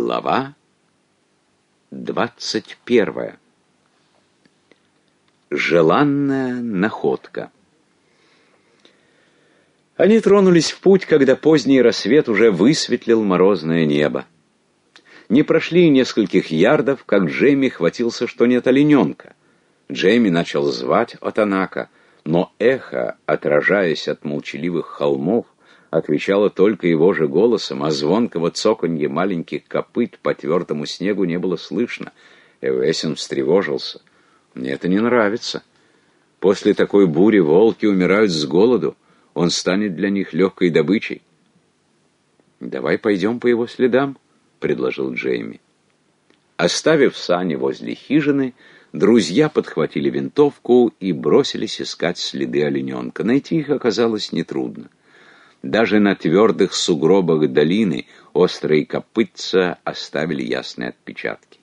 Глава двадцать первая. Желанная находка. Они тронулись в путь, когда поздний рассвет уже высветлил морозное небо. Не прошли нескольких ярдов, как Джейми хватился, что нет олененка. Джейми начал звать Отанака, но эхо, отражаясь от молчаливых холмов, отвечало только его же голосом, а звонкого цоканья маленьких копыт по твердому снегу не было слышно. Эвесин встревожился. «Мне это не нравится. После такой бури волки умирают с голоду. Он станет для них легкой добычей». «Давай пойдем по его следам», — предложил Джейми. Оставив сани возле хижины, друзья подхватили винтовку и бросились искать следы олененка. Найти их оказалось нетрудно. Даже на твердых сугробах долины острые копытца оставили ясные отпечатки.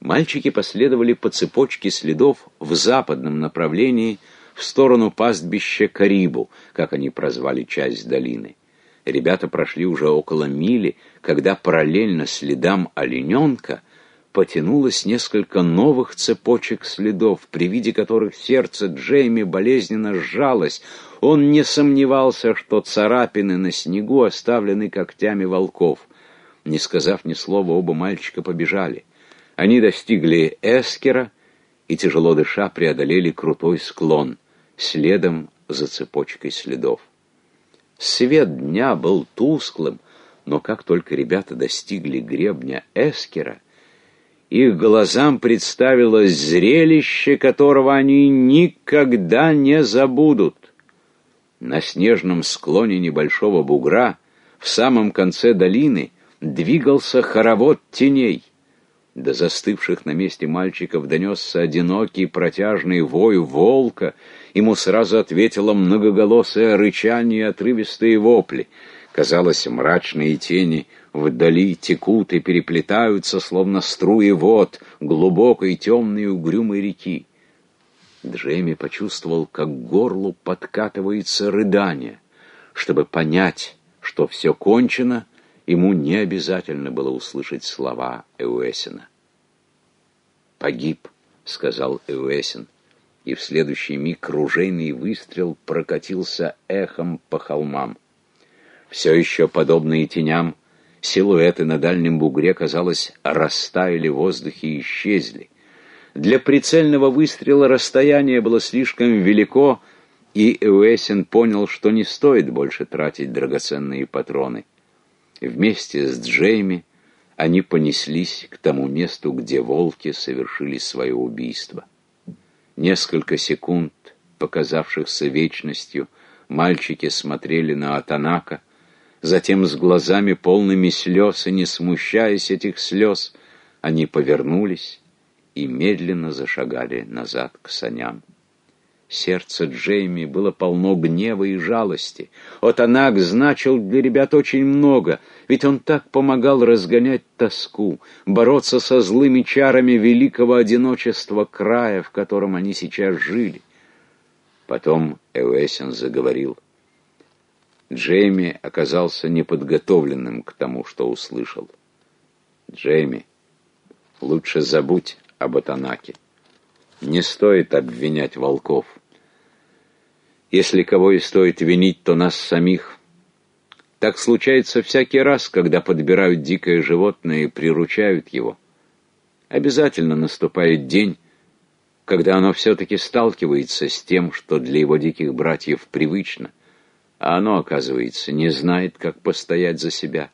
Мальчики последовали по цепочке следов в западном направлении в сторону пастбища Карибу, как они прозвали часть долины. Ребята прошли уже около мили, когда параллельно следам олененка потянулось несколько новых цепочек следов, при виде которых сердце Джейми болезненно сжалось. Он не сомневался, что царапины на снегу оставлены когтями волков. Не сказав ни слова, оба мальчика побежали. Они достигли Эскера и, тяжело дыша, преодолели крутой склон, следом за цепочкой следов. Свет дня был тусклым, но как только ребята достигли гребня Эскера, их глазам представилось зрелище, которого они никогда не забудут. На снежном склоне небольшого бугра, в самом конце долины, двигался хоровод теней. До застывших на месте мальчиков донесся одинокий протяжный вой волка, ему сразу ответило многоголосое рычание и отрывистые вопли. Казалось, мрачные тени вдали текут и переплетаются, словно струи вод глубокой темной угрюмой реки. Джейми почувствовал, как горлу подкатывается рыдание. Чтобы понять, что все кончено, ему не обязательно было услышать слова Эуэсина. «Погиб», — сказал Эуэсин, и в следующий миг ружейный выстрел прокатился эхом по холмам. Все еще подобные теням, силуэты на дальнем бугре, казалось, растаяли в воздухе и исчезли. Для прицельного выстрела расстояние было слишком велико, и Эуэсин понял, что не стоит больше тратить драгоценные патроны. Вместе с Джейми они понеслись к тому месту, где волки совершили свое убийство. Несколько секунд, показавшихся вечностью, мальчики смотрели на Атанака, затем с глазами полными слез и не смущаясь этих слез, они повернулись и медленно зашагали назад к саням. Сердце Джейми было полно гнева и жалости. Отанак значил для ребят очень много, ведь он так помогал разгонять тоску, бороться со злыми чарами великого одиночества края, в котором они сейчас жили. Потом Эуэсин заговорил. Джейми оказался неподготовленным к тому, что услышал. «Джейми, лучше забудь об Атанаке. Не стоит обвинять волков. Если кого и стоит винить, то нас самих. Так случается всякий раз, когда подбирают дикое животное и приручают его. Обязательно наступает день, когда оно все-таки сталкивается с тем, что для его диких братьев привычно, а оно, оказывается, не знает, как постоять за себя.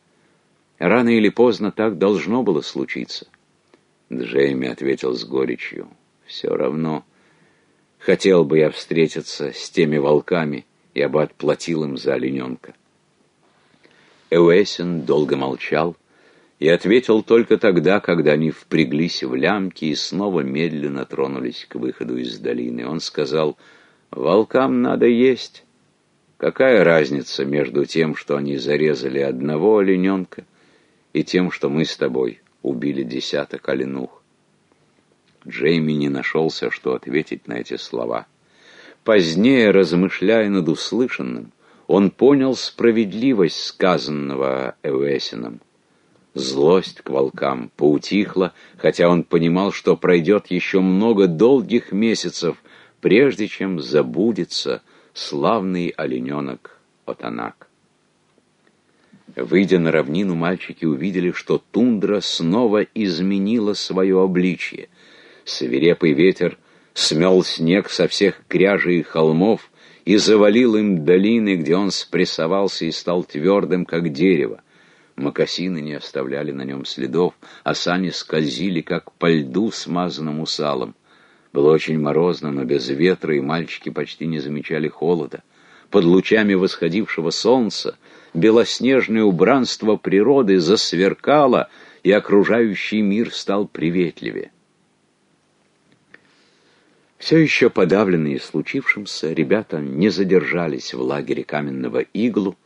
Рано или поздно так должно было случиться. Джейми ответил с горечью. «Все равно. Хотел бы я встретиться с теми волками, я бы отплатил им за олененка». Эуэсин долго молчал и ответил только тогда, когда они впряглись в лямки и снова медленно тронулись к выходу из долины. Он сказал, «Волкам надо есть. Какая разница между тем, что они зарезали одного олененка, и тем, что мы с тобой убили десяток оленух. Джейми не нашелся, что ответить на эти слова. Позднее, размышляя над услышанным, он понял справедливость сказанного Эвесином. Злость к волкам поутихла, хотя он понимал, что пройдет еще много долгих месяцев, прежде чем забудется славный олененок Отанак. Выйдя на равнину, мальчики увидели, что тундра снова изменила свое обличье. Свирепый ветер смел снег со всех кряжей и холмов и завалил им долины, где он спрессовался и стал твердым, как дерево. Мокасины не оставляли на нем следов, а сани скользили, как по льду, смазанному салом. Было очень морозно, но без ветра, и мальчики почти не замечали холода. Под лучами восходившего солнца белоснежное убранство природы засверкало, и окружающий мир стал приветливее. Все еще подавленные случившимся, ребята не задержались в лагере каменного иглу,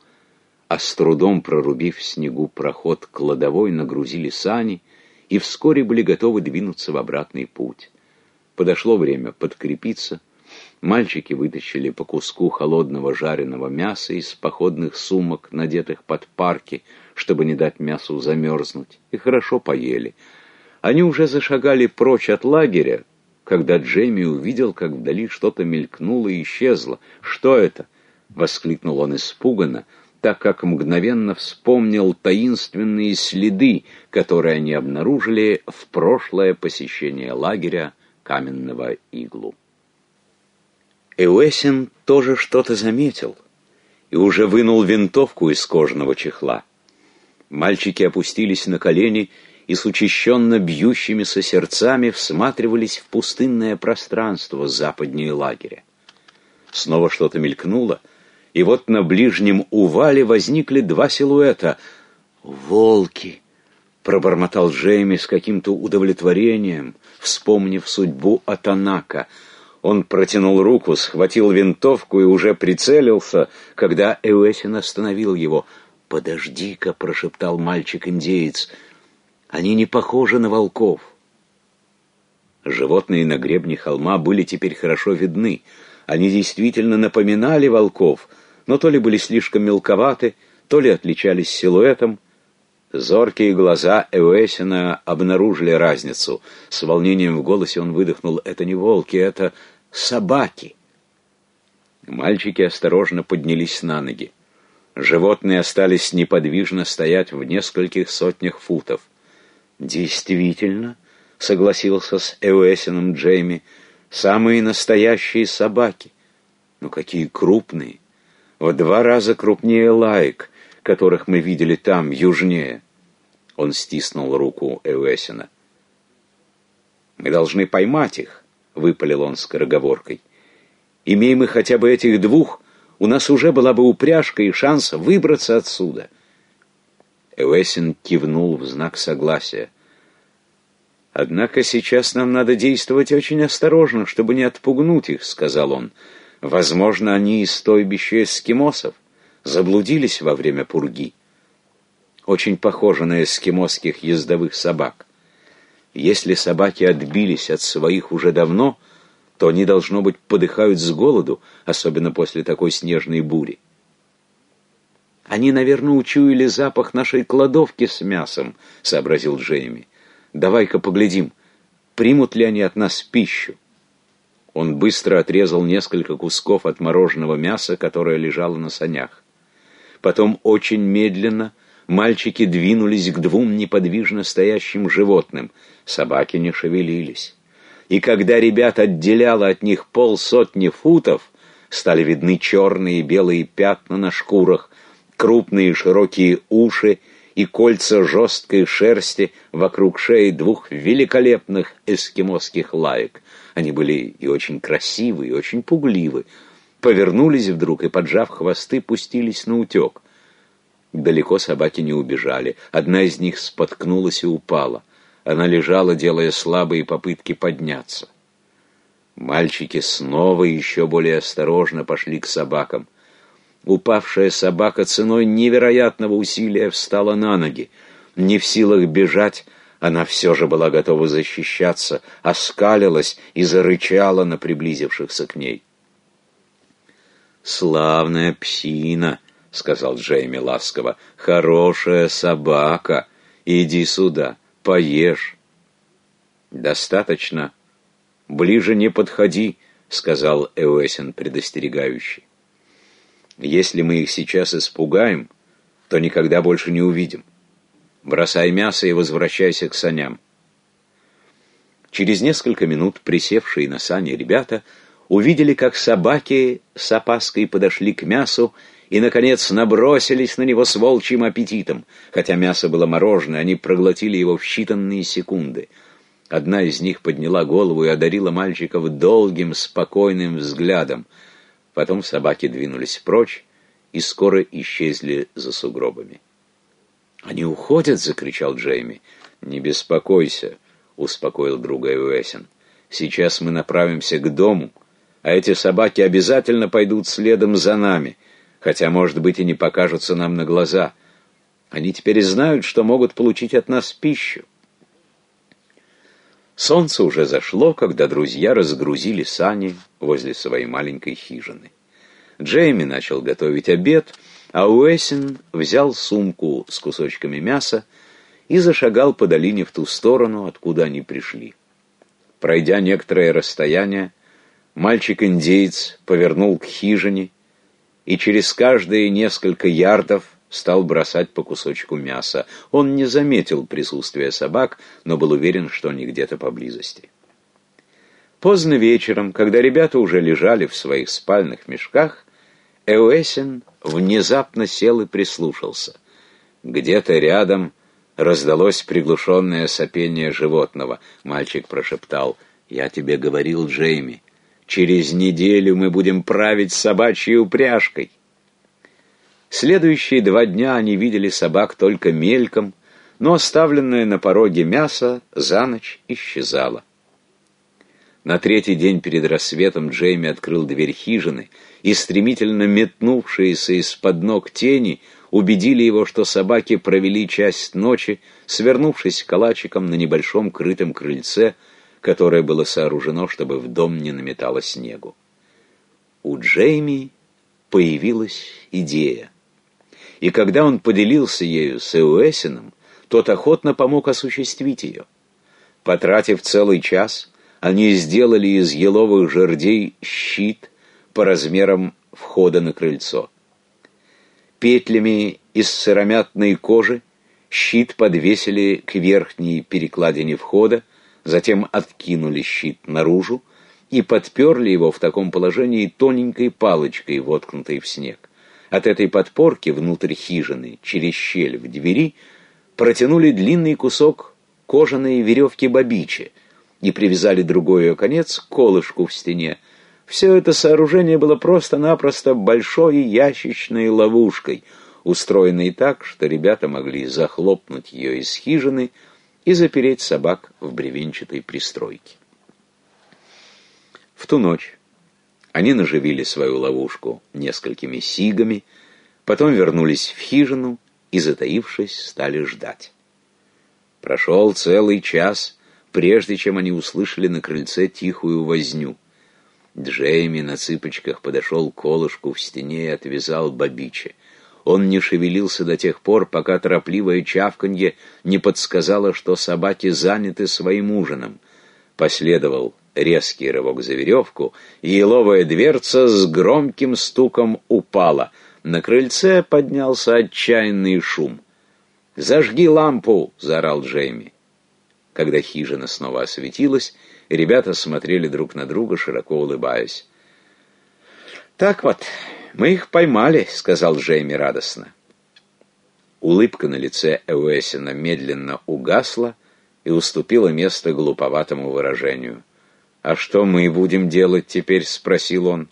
а с трудом прорубив в снегу проход к кладовой, нагрузили сани и вскоре были готовы двинуться в обратный путь. Подошло время подкрепиться. Мальчики вытащили по куску холодного жареного мяса из походных сумок, надетых под парки, чтобы не дать мясу замерзнуть, и хорошо поели. Они уже зашагали прочь от лагеря, когда Джейми увидел, как вдали что-то мелькнуло и исчезло. «Что это?» — воскликнул он испуганно, так как мгновенно вспомнил таинственные следы, которые они обнаружили в прошлое посещение лагеря каменного иглу. Эуэсин тоже что-то заметил и уже вынул винтовку из кожаного чехла. Мальчики опустились на колени и с учащенно бьющимися сердцами всматривались в пустынное пространство западнее лагеря. Снова что-то мелькнуло — и вот на ближнем увале возникли два силуэта. «Волки!» — пробормотал Джейми с каким-то удовлетворением, вспомнив судьбу Атанака. Он протянул руку, схватил винтовку и уже прицелился, когда Эуэсин остановил его. «Подожди-ка!» — прошептал мальчик-индеец. «Они не похожи на волков». Животные на гребне холма были теперь хорошо видны — они действительно напоминали волков, но то ли были слишком мелковаты, то ли отличались силуэтом. Зоркие глаза Эуэсина обнаружили разницу. С волнением в голосе он выдохнул «Это не волки, это собаки». Мальчики осторожно поднялись на ноги. Животные остались неподвижно стоять в нескольких сотнях футов. «Действительно», — согласился с Эуэсином Джейми, — Самые настоящие собаки. Но какие крупные. В два раза крупнее лаек, которых мы видели там, южнее. Он стиснул руку Эуэсина. «Мы должны поймать их», — выпалил он скороговоркой. «Имеем мы хотя бы этих двух, у нас уже была бы упряжка и шанс выбраться отсюда». Эуэсин кивнул в знак согласия. «Однако сейчас нам надо действовать очень осторожно, чтобы не отпугнуть их», — сказал он. «Возможно, они из стойбища эскимосов, заблудились во время пурги. Очень похоже на эскимосских ездовых собак. Если собаки отбились от своих уже давно, то они, должно быть, подыхают с голоду, особенно после такой снежной бури. «Они, наверное, учуяли запах нашей кладовки с мясом», — сообразил Джейми. Давай-ка поглядим, примут ли они от нас пищу. Он быстро отрезал несколько кусков от мороженого мяса, которое лежало на санях. Потом очень медленно мальчики двинулись к двум неподвижно стоящим животным. Собаки не шевелились. И когда ребят отделяло от них полсотни футов, стали видны черные и белые пятна на шкурах, крупные широкие уши и кольца жесткой шерсти вокруг шеи двух великолепных эскимосских лаек. Они были и очень красивы, и очень пугливы. Повернулись вдруг и, поджав хвосты, пустились на утек. Далеко собаки не убежали. Одна из них споткнулась и упала. Она лежала, делая слабые попытки подняться. Мальчики снова еще более осторожно пошли к собакам. Упавшая собака ценой невероятного усилия встала на ноги. Не в силах бежать, она все же была готова защищаться, оскалилась и зарычала на приблизившихся к ней. «Славная псина», — сказал Джейми ласково, — «хорошая собака, Иди сюда, поешь. Достаточно. Ближе не подходи, сказал Эуэсин предостерегающий. Если мы их сейчас испугаем, то никогда больше не увидим. Бросай мясо и возвращайся к саням. Через несколько минут присевшие на сани ребята увидели, как собаки с опаской подошли к мясу и, наконец, набросились на него с волчьим аппетитом. Хотя мясо было мороженое, они проглотили его в считанные секунды. Одна из них подняла голову и одарила мальчиков долгим, спокойным взглядом. Потом собаки двинулись прочь и скоро исчезли за сугробами. «Они уходят!» — закричал Джейми. «Не беспокойся!» — успокоил друга Уэсин. «Сейчас мы направимся к дому, а эти собаки обязательно пойдут следом за нами, хотя, может быть, и не покажутся нам на глаза. Они теперь знают, что могут получить от нас пищу». Солнце уже зашло, когда друзья разгрузили сани возле своей маленькой хижины. Джейми начал готовить обед, а Уэсин взял сумку с кусочками мяса и зашагал по долине в ту сторону, откуда они пришли. Пройдя некоторое расстояние, мальчик-индеец повернул к хижине и через каждые несколько ярдов стал бросать по кусочку мяса. Он не заметил присутствия собак, но был уверен, что они где-то поблизости. Поздно вечером, когда ребята уже лежали в своих спальных мешках, Эуэсин внезапно сел и прислушался. Где-то рядом раздалось приглушенное сопение животного. Мальчик прошептал, «Я тебе говорил, Джейми, через неделю мы будем править собачьей упряжкой». Следующие два дня они видели собак только мельком, но оставленное на пороге мясо за ночь исчезало. На третий день перед рассветом Джейми открыл дверь хижины, и стремительно метнувшиеся из-под ног тени убедили его, что собаки провели часть ночи, свернувшись калачиком на небольшом крытом крыльце, которое было сооружено, чтобы в дом не наметало снегу. У Джейми появилась идея. И когда он поделился ею с Эуэсином, тот охотно помог осуществить ее. Потратив целый час, они сделали из еловых жердей щит по размерам входа на крыльцо. Петлями из сыромятной кожи щит подвесили к верхней перекладине входа, затем откинули щит наружу и подперли его в таком положении тоненькой палочкой, воткнутой в снег. От этой подпорки внутрь хижины, через щель в двери, протянули длинный кусок кожаной веревки бабичи, и привязали другой ее конец к колышку в стене. Все это сооружение было просто-напросто большой ящичной ловушкой, устроенной так, что ребята могли захлопнуть ее из хижины и запереть собак в бревенчатой пристройке. В ту ночь они наживили свою ловушку несколькими сигами, потом вернулись в хижину и, затаившись, стали ждать. Прошел целый час, прежде чем они услышали на крыльце тихую возню. Джейми на цыпочках подошел к колышку в стене и отвязал бабиче. Он не шевелился до тех пор, пока торопливое чавканье не подсказало, что собаки заняты своим ужином. Последовал резкий рывок за веревку, и еловая дверца с громким стуком упала. На крыльце поднялся отчаянный шум. «Зажги лампу!» — заорал Джейми. Когда хижина снова осветилась, ребята смотрели друг на друга, широко улыбаясь. «Так вот, мы их поймали», — сказал Джейми радостно. Улыбка на лице Эуэсина медленно угасла и уступила место глуповатому выражению. «А что мы будем делать теперь?» — спросил он.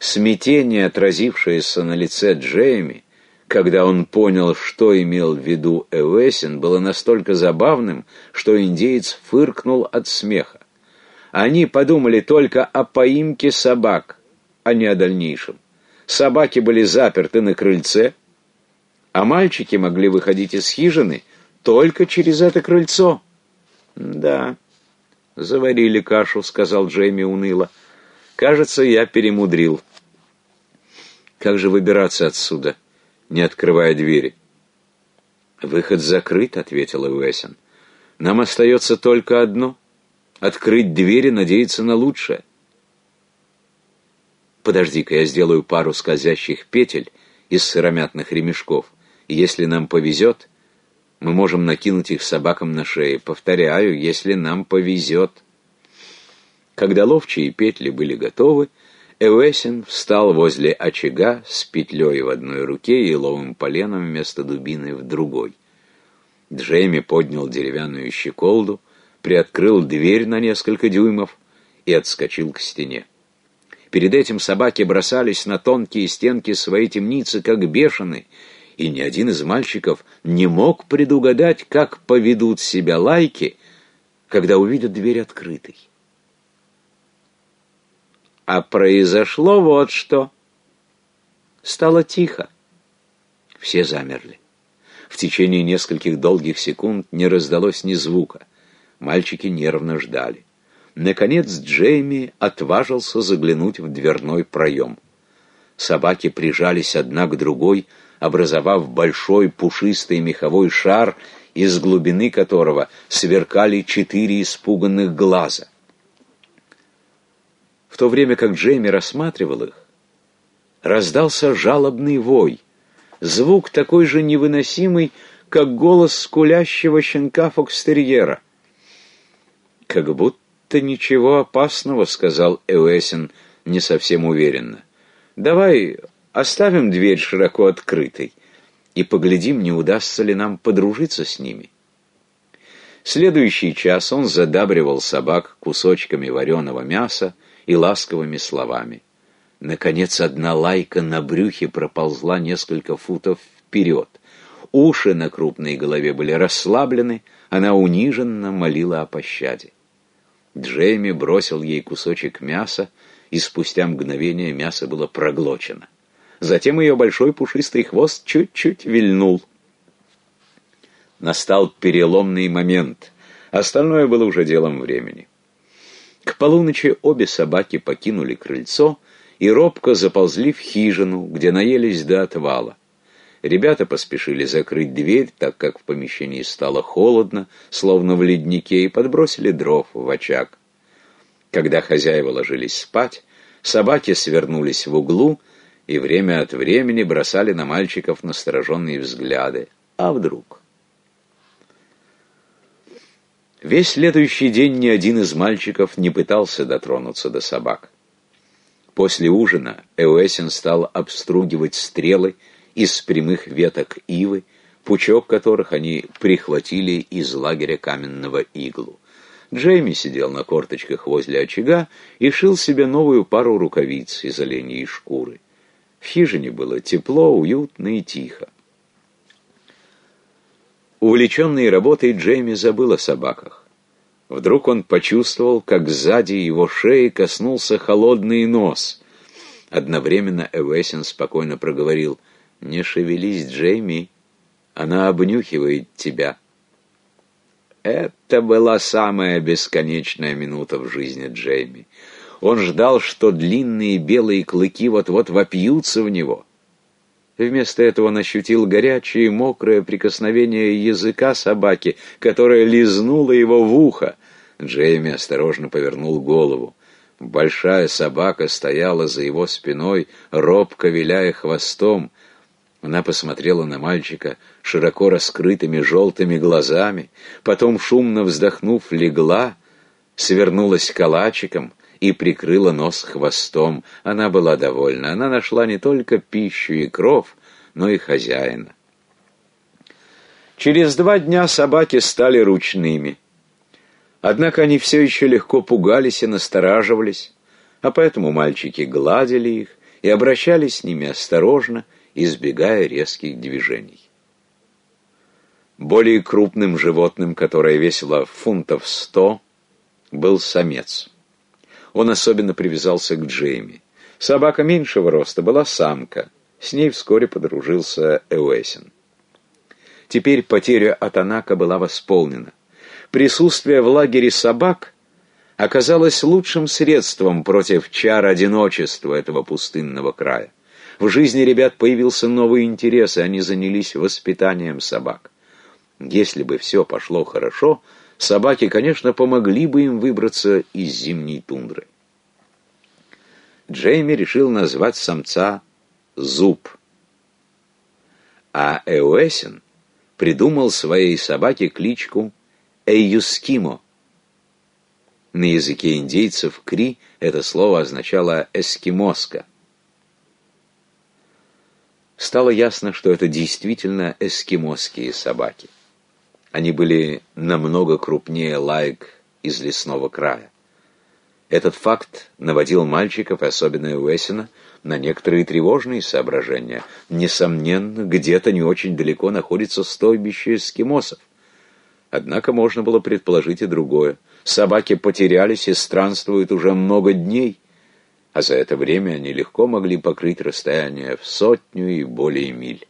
Смятение, отразившееся на лице Джейми, когда он понял, что имел в виду Эвесин, было настолько забавным, что индеец фыркнул от смеха. Они подумали только о поимке собак, а не о дальнейшем. Собаки были заперты на крыльце, а мальчики могли выходить из хижины только через это крыльцо. «Да, заварили кашу», — сказал Джейми уныло. «Кажется, я перемудрил. Как же выбираться отсюда?» не открывая двери. «Выход закрыт», — ответила Уэсен. «Нам остается только одно — открыть дверь и надеяться на лучшее». «Подожди-ка, я сделаю пару скользящих петель из сыромятных ремешков, и если нам повезет, мы можем накинуть их собакам на шеи. Повторяю, если нам повезет». Когда ловчие петли были готовы, Эвесин встал возле очага с петлей в одной руке и ловым поленом вместо дубины в другой. Джейми поднял деревянную щеколду, приоткрыл дверь на несколько дюймов и отскочил к стене. Перед этим собаки бросались на тонкие стенки своей темницы, как бешеные, и ни один из мальчиков не мог предугадать, как поведут себя лайки, когда увидят дверь открытой. А произошло вот что. Стало тихо. Все замерли. В течение нескольких долгих секунд не раздалось ни звука. Мальчики нервно ждали. Наконец Джейми отважился заглянуть в дверной проем. Собаки прижались одна к другой, образовав большой пушистый меховой шар, из глубины которого сверкали четыре испуганных глаза — в то время как Джейми рассматривал их, раздался жалобный вой, звук такой же невыносимый, как голос скулящего щенка фокстерьера. «Как будто ничего опасного», — сказал Эуэсин не совсем уверенно. «Давай оставим дверь широко открытой и поглядим, не удастся ли нам подружиться с ними». Следующий час он задабривал собак кусочками вареного мяса, и ласковыми словами. Наконец, одна лайка на брюхе проползла несколько футов вперед. Уши на крупной голове были расслаблены, она униженно молила о пощаде. Джейми бросил ей кусочек мяса, и спустя мгновение мясо было проглочено. Затем ее большой пушистый хвост чуть-чуть вильнул. Настал переломный момент. Остальное было уже делом времени. К полуночи обе собаки покинули крыльцо и робко заползли в хижину, где наелись до отвала. Ребята поспешили закрыть дверь, так как в помещении стало холодно, словно в леднике, и подбросили дров в очаг. Когда хозяева ложились спать, собаки свернулись в углу и время от времени бросали на мальчиков настороженные взгляды. А вдруг? Весь следующий день ни один из мальчиков не пытался дотронуться до собак. После ужина Эуэсин стал обстругивать стрелы из прямых веток ивы, пучок которых они прихватили из лагеря каменного иглу. Джейми сидел на корточках возле очага и шил себе новую пару рукавиц из оленьей шкуры. В хижине было тепло, уютно и тихо. Увлеченный работой, Джейми забыл о собаках. Вдруг он почувствовал, как сзади его шеи коснулся холодный нос. Одновременно Эвесин спокойно проговорил «Не шевелись, Джейми, она обнюхивает тебя». Это была самая бесконечная минута в жизни Джейми. Он ждал, что длинные белые клыки вот-вот вопьются в него. Вместо этого он ощутил горячее мокрое прикосновение языка собаки, которая лизнула его в ухо. Джейми осторожно повернул голову. Большая собака стояла за его спиной, робко виляя хвостом. Она посмотрела на мальчика широко раскрытыми желтыми глазами, потом, шумно вздохнув, легла, свернулась калачиком — и прикрыла нос хвостом. Она была довольна. Она нашла не только пищу и кров, но и хозяина. Через два дня собаки стали ручными. Однако они все еще легко пугались и настораживались, а поэтому мальчики гладили их и обращались с ними осторожно, избегая резких движений. Более крупным животным, которое весило фунтов сто, был самец. Он особенно привязался к Джейми. Собака меньшего роста была самка. С ней вскоре подружился Эуэсин. Теперь потеря Атанака была восполнена. Присутствие в лагере собак оказалось лучшим средством против чар одиночества этого пустынного края. В жизни ребят появился новый интерес, и они занялись воспитанием собак. Если бы все пошло хорошо, собаки, конечно, помогли бы им выбраться из зимней тундры. Джейми решил назвать самца Зуб. А Эуэсин придумал своей собаке кличку Эйюскимо. На языке индейцев «кри» это слово означало «эскимоска». Стало ясно, что это действительно эскимосские собаки. Они были намного крупнее лайк из лесного края. Этот факт наводил мальчиков, особенно Уэсина, на некоторые тревожные соображения. Несомненно, где-то не очень далеко находится стойбище эскимосов. Однако можно было предположить и другое. Собаки потерялись и странствуют уже много дней, а за это время они легко могли покрыть расстояние в сотню и более миль.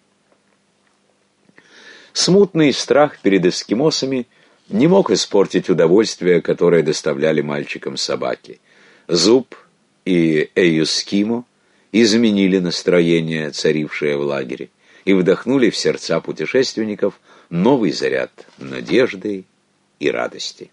Смутный страх перед эскимосами не мог испортить удовольствие, которое доставляли мальчикам собаки. Зуб и Эюскимо изменили настроение, царившее в лагере, и вдохнули в сердца путешественников новый заряд надежды и радости.